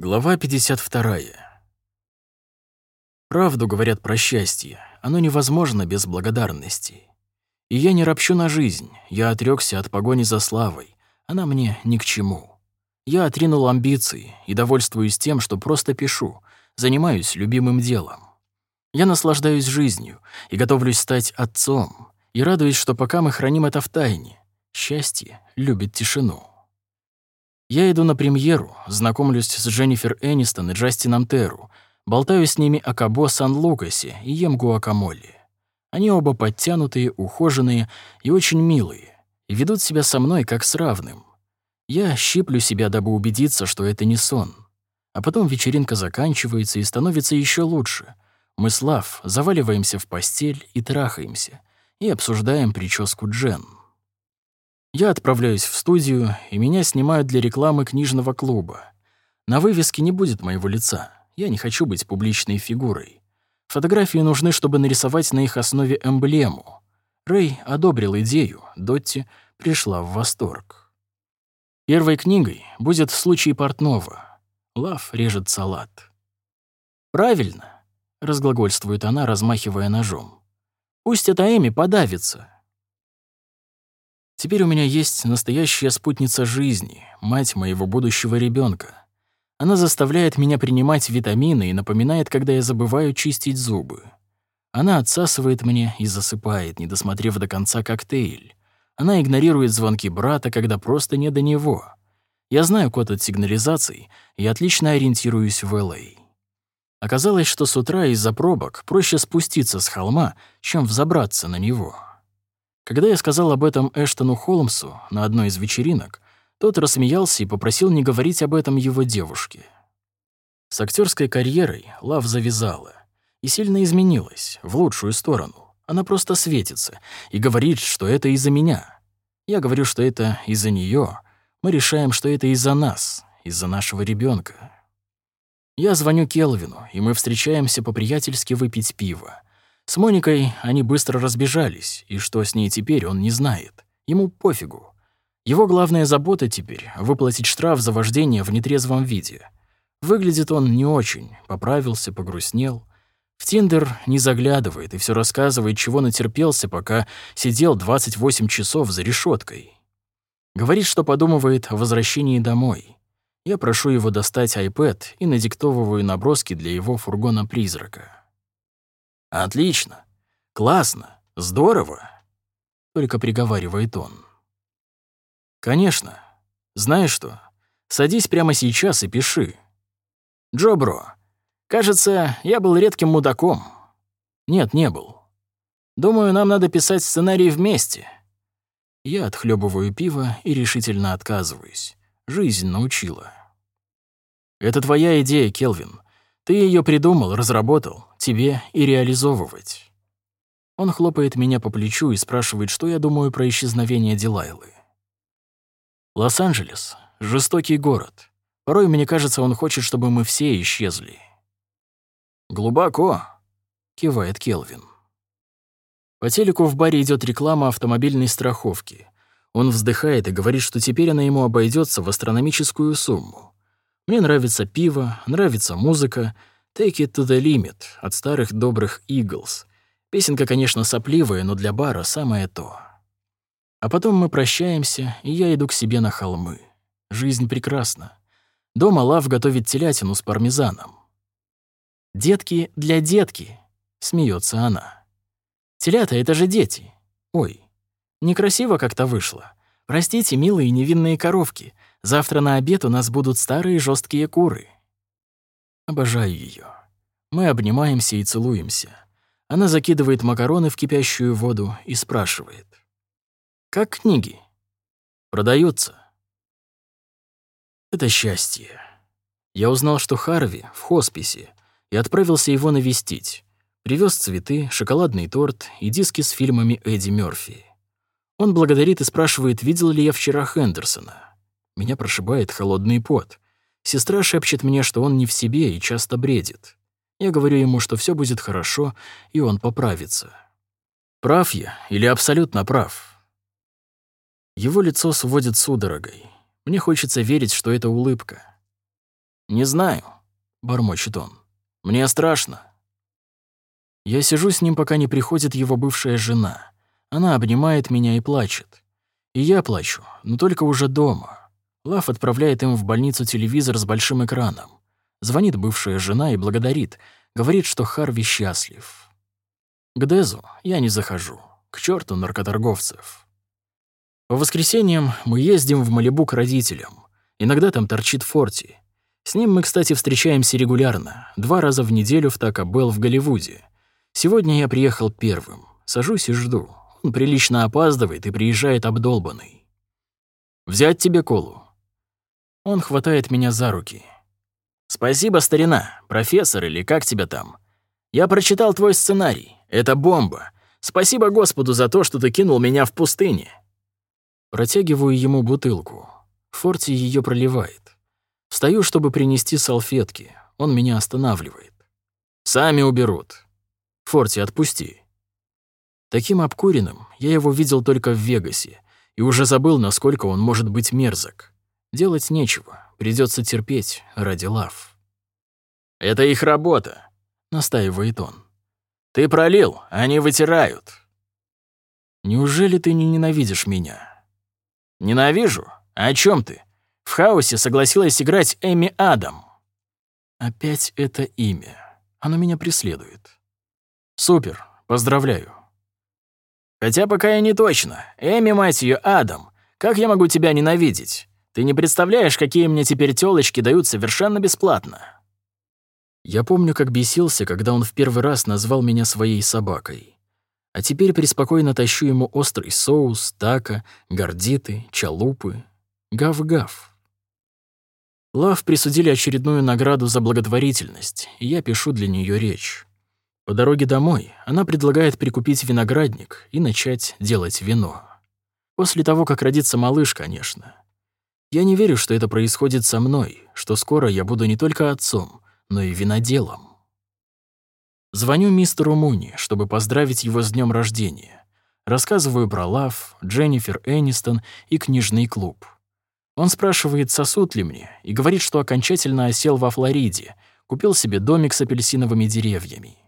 Глава 52. Правду говорят про счастье. Оно невозможно без благодарности. И я не ропщу на жизнь. Я отрёкся от погони за славой. Она мне ни к чему. Я отринул амбиции и довольствуюсь тем, что просто пишу, занимаюсь любимым делом. Я наслаждаюсь жизнью и готовлюсь стать отцом, и радуюсь, что пока мы храним это в тайне. Счастье любит тишину. Я иду на премьеру, знакомлюсь с Дженнифер Энистон и Джастином Терру, болтаю с ними о Кабо Сан-Лукасе и ем гуакамоле. Они оба подтянутые, ухоженные и очень милые, и ведут себя со мной как с равным. Я щиплю себя, дабы убедиться, что это не сон. А потом вечеринка заканчивается и становится еще лучше. Мы с Лав заваливаемся в постель и трахаемся, и обсуждаем прическу Джен. Я отправляюсь в студию, и меня снимают для рекламы книжного клуба. На вывеске не будет моего лица. Я не хочу быть публичной фигурой. Фотографии нужны, чтобы нарисовать на их основе эмблему. Рэй одобрил идею, Дотти пришла в восторг. Первой книгой будет «Случай портного». Лав режет салат. «Правильно», — разглагольствует она, размахивая ножом. «Пусть эта Эми подавится. Теперь у меня есть настоящая спутница жизни, мать моего будущего ребенка. Она заставляет меня принимать витамины и напоминает, когда я забываю чистить зубы. Она отсасывает мне и засыпает, не досмотрев до конца коктейль. Она игнорирует звонки брата, когда просто не до него. Я знаю код от сигнализаций и отлично ориентируюсь в Л.А. Оказалось, что с утра из-за пробок проще спуститься с холма, чем взобраться на него. Когда я сказал об этом Эштону Холмсу на одной из вечеринок, тот рассмеялся и попросил не говорить об этом его девушке. С актерской карьерой Лав завязала и сильно изменилась, в лучшую сторону. Она просто светится и говорит, что это из-за меня. Я говорю, что это из-за нее. Мы решаем, что это из-за нас, из-за нашего ребенка. Я звоню Келвину, и мы встречаемся по-приятельски выпить пиво. С Моникой они быстро разбежались, и что с ней теперь, он не знает. Ему пофигу. Его главная забота теперь — выплатить штраф за вождение в нетрезвом виде. Выглядит он не очень, поправился, погрустнел. В Тиндер не заглядывает и все рассказывает, чего натерпелся, пока сидел 28 часов за решеткой. Говорит, что подумывает о возвращении домой. Я прошу его достать iPad и надиктовываю наброски для его фургона-призрака. «Отлично! Классно! Здорово!» Только приговаривает он. «Конечно. Знаешь что? Садись прямо сейчас и пиши. Джо, бро, кажется, я был редким мудаком. Нет, не был. Думаю, нам надо писать сценарий вместе». Я отхлебываю пиво и решительно отказываюсь. Жизнь научила. «Это твоя идея, Келвин. Ты ее придумал, разработал, тебе и реализовывать. Он хлопает меня по плечу и спрашивает, что я думаю про исчезновение Дилайлы. Лос-Анджелес — жестокий город. Порой мне кажется, он хочет, чтобы мы все исчезли. «Глубоко», — кивает Келвин. По телеку в баре идет реклама автомобильной страховки. Он вздыхает и говорит, что теперь она ему обойдется в астрономическую сумму. Мне нравится пиво, нравится музыка. Take it to the limit от старых добрых Eagles. Песенка, конечно, сопливая, но для бара самое то. А потом мы прощаемся, и я иду к себе на холмы. Жизнь прекрасна. Дома Лав готовит телятину с пармезаном. «Детки для детки», — смеется она. «Телята — это же дети. Ой, некрасиво как-то вышло. Простите, милые невинные коровки, Завтра на обед у нас будут старые жесткие куры. Обожаю ее. Мы обнимаемся и целуемся. Она закидывает макароны в кипящую воду и спрашивает. «Как книги?» «Продаются». Это счастье. Я узнал, что Харви в хосписе, и отправился его навестить. Привез цветы, шоколадный торт и диски с фильмами Эдди Мёрфи. Он благодарит и спрашивает, видел ли я вчера Хендерсона. Меня прошибает холодный пот. Сестра шепчет мне, что он не в себе и часто бредит. Я говорю ему, что все будет хорошо, и он поправится. Прав я или абсолютно прав? Его лицо сводит судорогой. Мне хочется верить, что это улыбка. «Не знаю», — бормочет он. «Мне страшно». Я сижу с ним, пока не приходит его бывшая жена. Она обнимает меня и плачет. И я плачу, но только уже дома. Лав отправляет им в больницу телевизор с большим экраном. Звонит бывшая жена и благодарит. Говорит, что Харви счастлив. К Дезу я не захожу. К черту наркоторговцев. По воскресеньям мы ездим в Малибу к родителям. Иногда там торчит Форти. С ним мы, кстати, встречаемся регулярно, два раза в неделю в Тако Белл в Голливуде. Сегодня я приехал первым. Сажусь и жду. Он прилично опаздывает и приезжает обдолбанный. «Взять тебе колу?» Он хватает меня за руки. «Спасибо, старина, профессор или как тебя там. Я прочитал твой сценарий. Это бомба. Спасибо Господу за то, что ты кинул меня в пустыне». Протягиваю ему бутылку. Форти ее проливает. Встаю, чтобы принести салфетки. Он меня останавливает. «Сами уберут. Форти, отпусти». Таким обкуренным я его видел только в Вегасе и уже забыл, насколько он может быть мерзок. Делать нечего, придется терпеть ради лав. «Это их работа», — настаивает он. «Ты пролил, они вытирают». «Неужели ты не ненавидишь меня?» «Ненавижу? О чем ты? В хаосе согласилась играть Эми Адам». Опять это имя. Оно меня преследует. Супер, поздравляю. Хотя пока я не точно. Эми, мать ее, Адам. Как я могу тебя ненавидеть? Ты не представляешь, какие мне теперь тёлочки дают совершенно бесплатно. Я помню, как бесился, когда он в первый раз назвал меня своей собакой. А теперь преспокойно тащу ему острый соус, така, гордиты, чалупы. Гав-гав. Лав присудили очередную награду за благотворительность, и я пишу для нее речь. По дороге домой она предлагает прикупить виноградник и начать делать вино. После того, как родится малыш, конечно. Я не верю, что это происходит со мной, что скоро я буду не только отцом, но и виноделом. Звоню мистеру Муни, чтобы поздравить его с днем рождения. Рассказываю про Лав, Дженнифер Энистон и книжный клуб. Он спрашивает, сосуд ли мне, и говорит, что окончательно осел во Флориде, купил себе домик с апельсиновыми деревьями.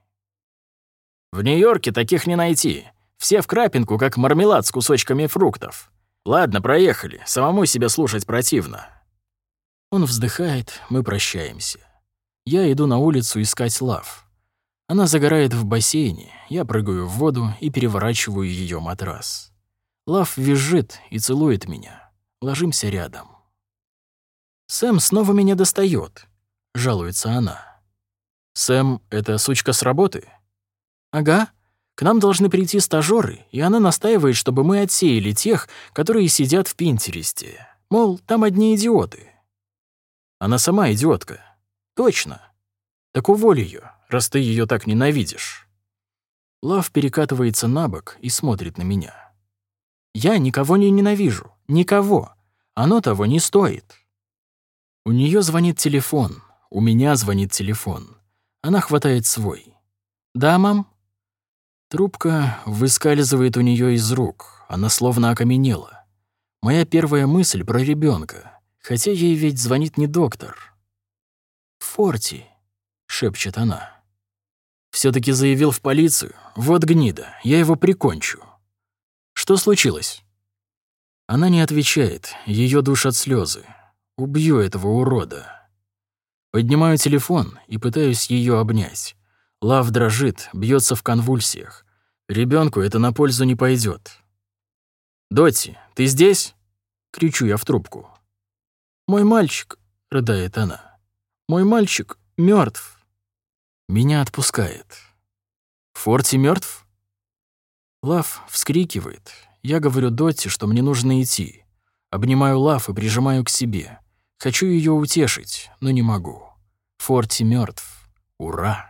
«В Нью-Йорке таких не найти. Все в крапинку, как мармелад с кусочками фруктов. Ладно, проехали. Самому себя слушать противно. Он вздыхает, мы прощаемся. Я иду на улицу искать лав. Она загорает в бассейне, я прыгаю в воду и переворачиваю ее матрас. Лав визжит и целует меня. Ложимся рядом. «Сэм снова меня достает, жалуется она. «Сэм — это сучка с работы?» «Ага. К нам должны прийти стажёры, и она настаивает, чтобы мы отсеяли тех, которые сидят в Пинтересте. Мол, там одни идиоты. Она сама идиотка. Точно. Так уволь ее, раз ты ее так ненавидишь. Лав перекатывается на бок и смотрит на меня. Я никого не ненавижу. Никого. Оно того не стоит. У нее звонит телефон. У меня звонит телефон. Она хватает свой. «Да, мам?» Трубка выскальзывает у нее из рук, она словно окаменела. Моя первая мысль про ребенка, хотя ей ведь звонит не доктор. «Форти», — шепчет она. все таки заявил в полицию. Вот гнида, я его прикончу. Что случилось?» Она не отвечает, ее душат слезы. Убью этого урода. Поднимаю телефон и пытаюсь ее обнять. Лав дрожит, бьется в конвульсиях. Ребенку это на пользу не пойдет. «Дотти, ты здесь?» — кричу я в трубку. «Мой мальчик», — рыдает она. «Мой мальчик мертв. Меня отпускает. Форти мертв? Лав вскрикивает. Я говорю Дотти, что мне нужно идти. Обнимаю Лав и прижимаю к себе. Хочу ее утешить, но не могу. Форти мертв. Ура!